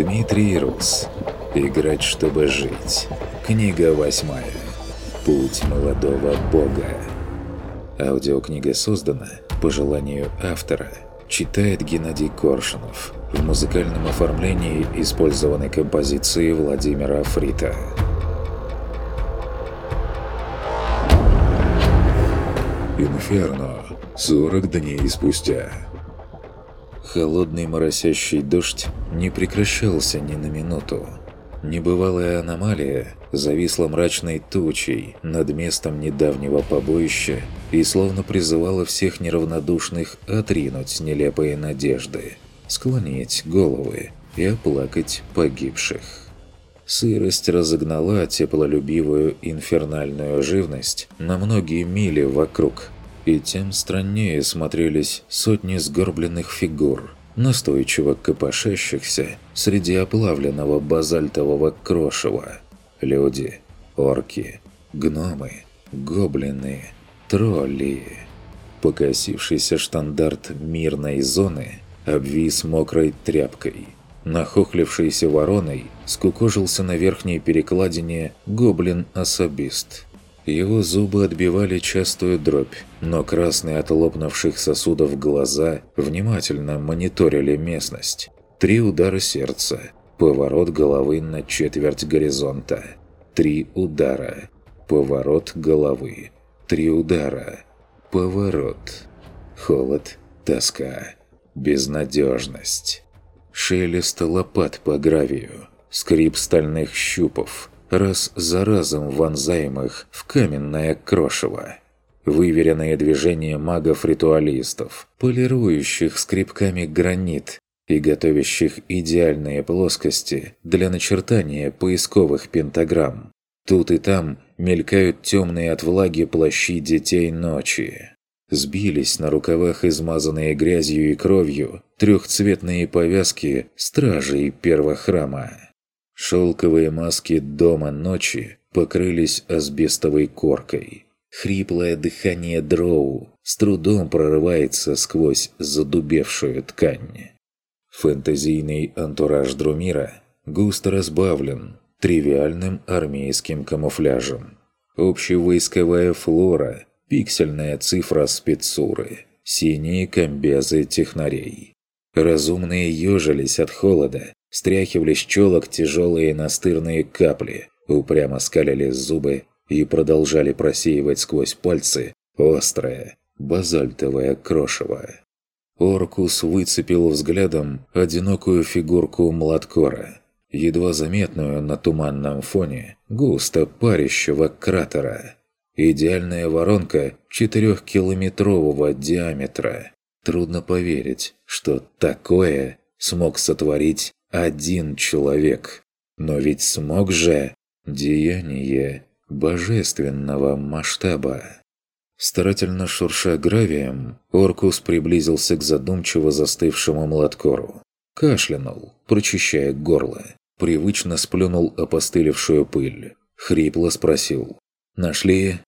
Дмитрий Рус. Играть, чтобы жить. Книга восьмая. Путь молодого бога. Аудиокнига создана по желанию автора. Читает Геннадий Коршунов. В музыкальном оформлении использованы композиции Владимира Фрита. Инферно. 40 дней спустя. Холодный моросящий дождь не прекращался ни на минуту. Небывалая аномалия зависла мрачной тучей над местом недавнего побоища и словно призывала всех неравнодушных отринуть нелепые надежды, склонить головы и оплакать погибших. Сырость разогнала теплолюбивую инфернальную живность на многие мили вокруг, и тем страннее смотрелись сотни сгорбленных фигур – настойчиво копошащихся среди оплавленного базальтового крошева. Люди, орки, гномы, гоблины, тролли. Покосившийся штандарт мирной зоны обвис мокрой тряпкой. Нахохлившийся вороной скукожился на верхней перекладине гоблин-особист – его зубы отбивали частую дробь, но красные от лопнувших сосудов глаза внимательно мониторили местность. Три удара сердца, поворот головы на четверть горизонта. Три удара, поворот головы. Три удара, поворот. Холод, тоска, безнадежность. Шелест лопат по гравию, скрип стальных щупов – раз за разом вонзаемых в каменное крошево. Выверенные движения магов-ритуалистов, полирующих скребками гранит и готовящих идеальные плоскости для начертания поисковых пентаграмм. Тут и там мелькают темные от влаги плащи детей ночи. Сбились на рукавах измазанные грязью и кровью трехцветные повязки стражей первого храма. Шелковые маски дома ночи покрылись асбестовой коркой. Хриплое дыхание дроу с трудом прорывается сквозь задубевшую ткань. Фэнтезийный антураж Друмира густо разбавлен тривиальным армейским камуфляжем. Общевойсковая флора, пиксельная цифра спецуры, синие комбезы технарей. Разумные ежились от холода Стряхивали с челок тяжелые настырные капли, упрямо скалили зубы и продолжали просеивать сквозь пальцы острое базальтовое крошево. Оркус выцепил взглядом одинокую фигурку Младкора, едва заметную на туманном фоне густо парящего кратера. Идеальная воронка четырехкилометрового диаметра. Трудно поверить, что такое смог сотворить один человек. Но ведь смог же деяние божественного масштаба. Старательно шурша гравием, Оркус приблизился к задумчиво застывшему Младкору. Кашлянул, прочищая горло. Привычно сплюнул опостылевшую пыль. Хрипло спросил. «Нашли?»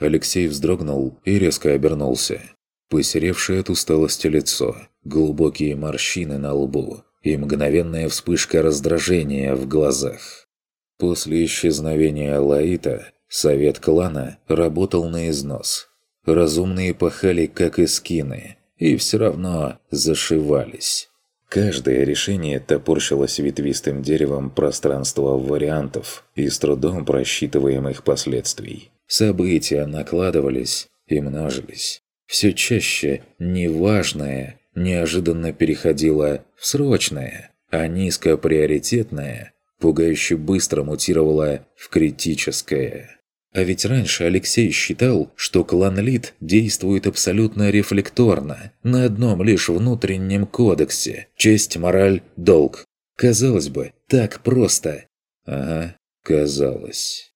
Алексей вздрогнул и резко обернулся. Посеревшее от усталости лицо, глубокие морщины на лбу, и мгновенная вспышка раздражения в глазах. После исчезновения Лаита совет клана работал на износ. Разумные пахали как и скины, и все равно зашивались. Каждое решение топорщилось ветвистым деревом пространства вариантов и с трудом просчитываемых последствий. События накладывались и множились. Все чаще неважное неожиданно переходила в срочное, а низкоприоритетное пугающе быстро мутировало в критическое. А ведь раньше Алексей считал, что клан Лид действует абсолютно рефлекторно, на одном лишь внутреннем кодексе – честь, мораль, долг. Казалось бы, так просто. Ага, казалось.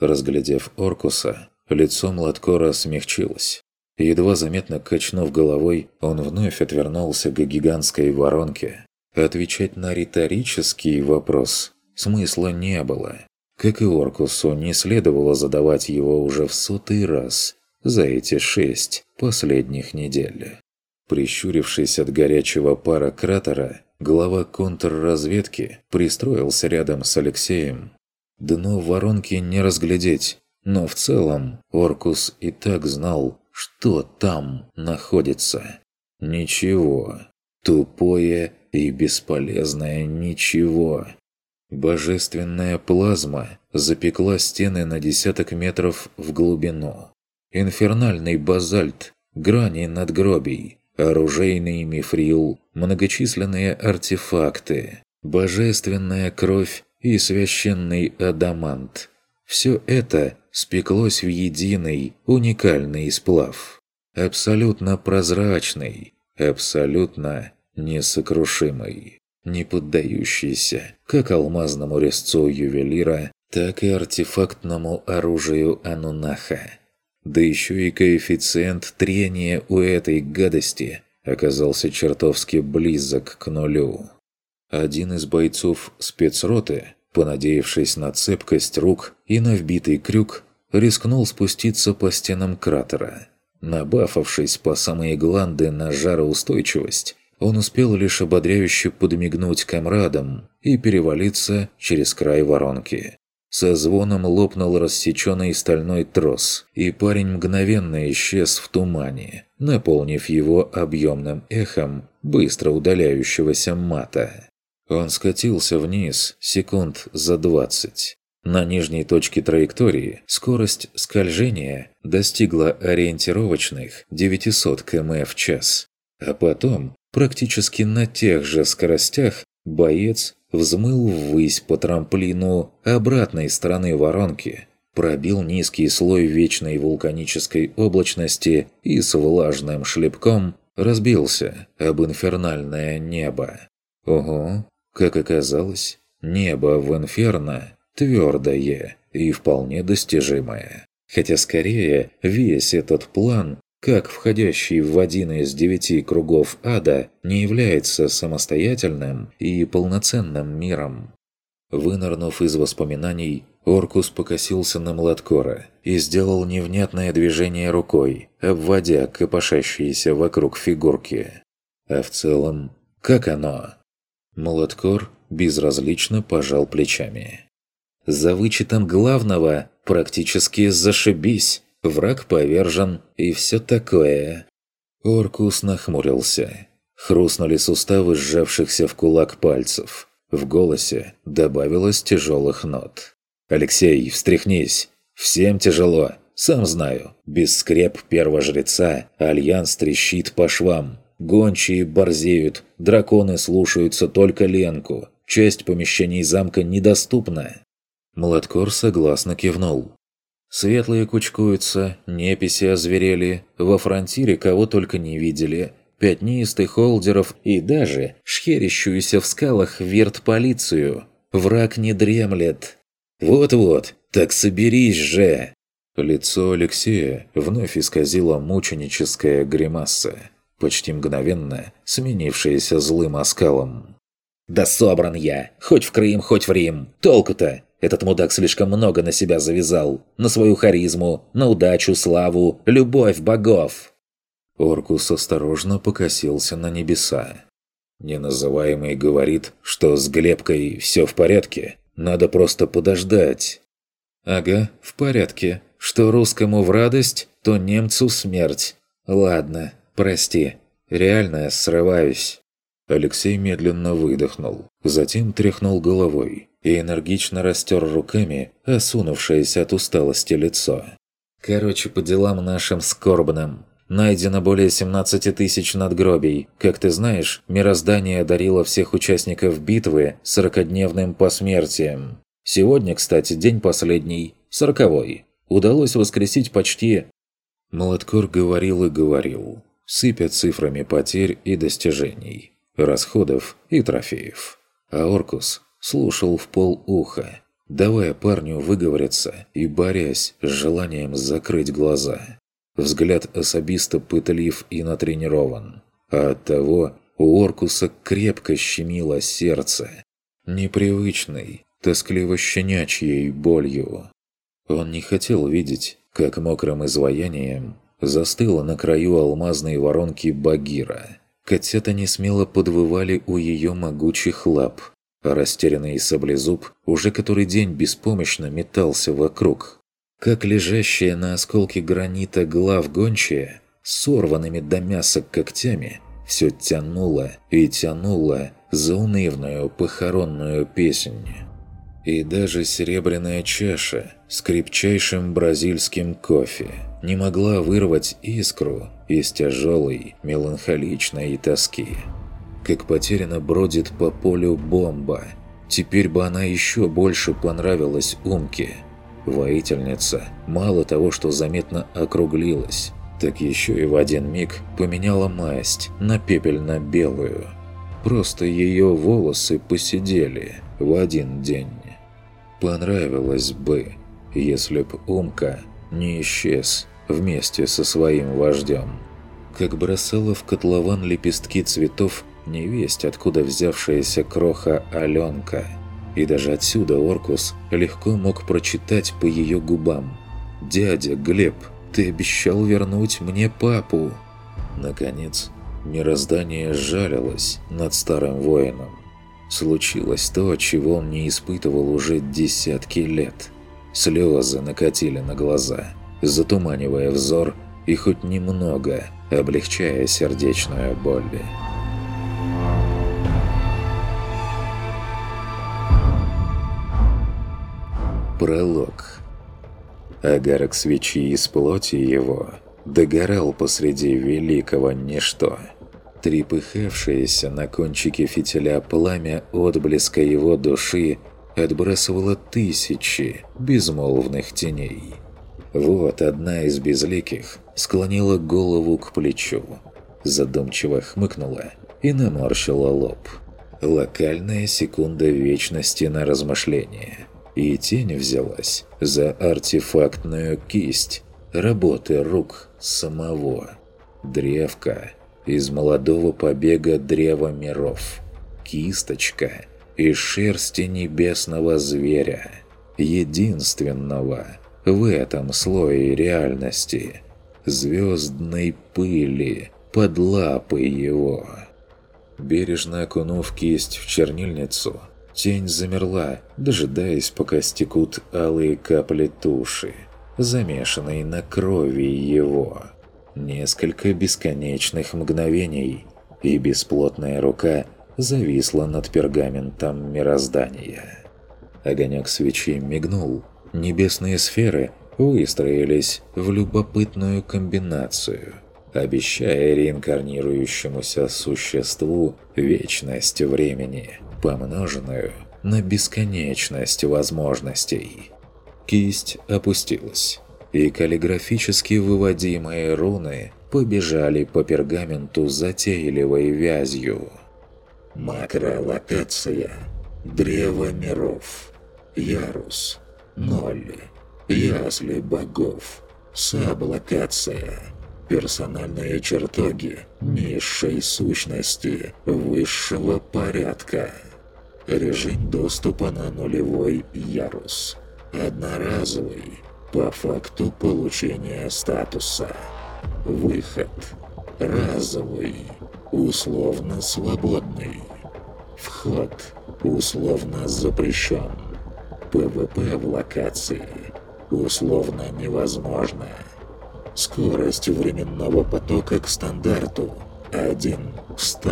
Разглядев Оркуса, лицо Младкора смягчилось. Едва заметно качнув головой, он вновь отвернулся к гигантской воронке. Отвечать на риторический вопрос смысла не было. Как и Оркусу, не следовало задавать его уже в сотый раз за эти шесть последних недель. Прищурившись от горячего пара кратера, Глава контрразведки пристроился рядом с Алексеем. Дно воронки не разглядеть, но в целом Оркус и так знал, что там находится. Ничего. Тупое и бесполезное ничего. Божественная плазма запекла стены на десяток метров в глубину. Инфернальный базальт, грани надгробий, оружейный мифрил, многочисленные артефакты, божественная кровь и священный адамант. Все это спеклось в единый, уникальный сплав. Абсолютно прозрачный, абсолютно несокрушимый, не поддающийся как алмазному резцу ювелира, так и артефактному оружию Анунаха. Да еще и коэффициент трения у этой гадости оказался чертовски близок к нулю. Один из бойцов спецроты, понадеявшись на цепкость рук и на вбитый крюк, рискнул спуститься по стенам кратера. Набафавшись по самые гланды на жароустойчивость, он успел лишь ободряюще подмигнуть комрадам и перевалиться через край воронки. Со звоном лопнул рассеченный стальной трос, и парень мгновенно исчез в тумане, наполнив его объемным эхом быстро удаляющегося мата. Он скатился вниз секунд за двадцать. На нижней точке траектории скорость скольжения достигла ориентировочных 900 км в час. А потом, практически на тех же скоростях, боец взмыл ввысь по трамплину обратной стороны воронки, пробил низкий слой вечной вулканической облачности и с влажным шлепком разбился об инфернальное небо. Ого, как оказалось, небо в инферно твердое и вполне достижимое. Хотя скорее весь этот план как входящий в один из девяти кругов ада не является самостоятельным и полноценным миром. Вынырнув из воспоминаний, Оркус покосился на Младкора и сделал невнятное движение рукой, обводя копошащиеся вокруг фигурки. А в целом, как оно? Младкор безразлично пожал плечами. «За вычетом главного практически зашибись!» враг повержен и все такое. Оркус нахмурился. Хрустнули суставы сжавшихся в кулак пальцев. В голосе добавилось тяжелых нот. «Алексей, встряхнись! Всем тяжело, сам знаю. Без скреп первого жреца альянс трещит по швам. Гончие борзеют, драконы слушаются только Ленку. Часть помещений замка недоступна». Младкор согласно кивнул. Светлые кучкуются, неписи озверели, во фронтире кого только не видели, пятнистых холдеров и даже шхерящуюся в скалах вирт-полицию. Враг не дремлет. Вот-вот, так соберись же! Лицо Алексея вновь исказило мученическая гримаса, почти мгновенно сменившаяся злым оскалом. «Да собран я! Хоть в Крым, хоть в Рим! Толку-то! Этот мудак слишком много на себя завязал. На свою харизму, на удачу, славу, любовь богов. Оркус осторожно покосился на небеса. Неназываемый говорит, что с Глебкой все в порядке. Надо просто подождать. Ага, в порядке. Что русскому в радость, то немцу смерть. Ладно, прости. Реально срываюсь. Алексей медленно выдохнул, затем тряхнул головой и энергично растер руками осунувшееся от усталости лицо. «Короче, по делам нашим скорбным. Найдено более 17 тысяч надгробий. Как ты знаешь, мироздание одарило всех участников битвы сорокодневным посмертием. Сегодня, кстати, день последний, сороковой. Удалось воскресить почти...» Молоткор говорил и говорил, сыпя цифрами потерь и достижений, расходов и трофеев. А Оркус слушал в пол уха, давая парню выговориться и борясь с желанием закрыть глаза. Взгляд особисто пытлив и натренирован, а оттого у Оркуса крепко щемило сердце, непривычной, тоскливо-щенячьей болью. Он не хотел видеть, как мокрым изваянием застыла на краю алмазной воронки Багира. котята не смело подвывали у ее могучих лап, а растерянный саблезуб уже который день беспомощно метался вокруг. Как лежащая на осколке гранита глав гончая, сорванными до мяса когтями, все тянуло и тянуло заунывную похоронную песнь. И даже серебряная чаша с крепчайшим бразильским кофе не могла вырвать искру из тяжелой, меланхоличной тоски. Как потеряно бродит по полю бомба. Теперь бы она еще больше понравилась Умке. Воительница мало того, что заметно округлилась, так еще и в один миг поменяла масть на пепельно-белую. Просто ее волосы посидели в один день. Понравилось бы, если б Умка не исчез вместе со своим вождем. Как бросала в котлован лепестки цветов невесть, откуда взявшаяся кроха Аленка. И даже отсюда Оркус легко мог прочитать по ее губам. «Дядя Глеб, ты обещал вернуть мне папу!» Наконец, мироздание жалилось над старым воином. Случилось то, чего он не испытывал уже десятки лет. Слезы накатили на глаза, затуманивая взор и хоть немного облегчая сердечную боль. Пролог Агарок свечи из плоти его догорал посреди великого ничто – Трепыхавшееся на кончике фитиля пламя отблеска его души отбрасывало тысячи безмолвных теней. Вот одна из безликих склонила голову к плечу, задумчиво хмыкнула и наморщила лоб. Локальная секунда вечности на размышление. И тень взялась за артефактную кисть работы рук самого. Древка – из молодого побега древа миров. Кисточка из шерсти небесного зверя, единственного в этом слое реальности, звездной пыли под лапой его. Бережно окунув кисть в чернильницу, тень замерла, дожидаясь, пока стекут алые капли туши, замешанные на крови его. Несколько бесконечных мгновений, и бесплотная рука зависла над пергаментом мироздания. Огонек свечи мигнул. Небесные сферы выстроились в любопытную комбинацию, обещая реинкарнирующемуся существу вечность времени, помноженную на бесконечность возможностей. Кисть опустилась и каллиграфически выводимые руны побежали по пергаменту затейливой вязью. Макролокация. Древо миров. Ярус. Ноль. Ясли богов. Саблокация. Персональные чертоги низшей сущности высшего порядка. Режим доступа на нулевой ярус. Одноразовый по факту получения статуса. Выход. Разовый. Условно свободный. Вход. Условно запрещен. ПВП в локации. Условно невозможно. Скорость временного потока к стандарту 1 к 100.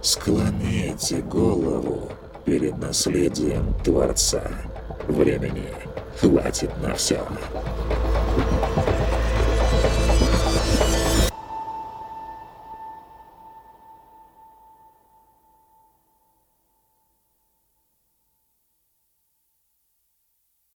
Склоните голову перед наследием Творца. Времени хватит на все.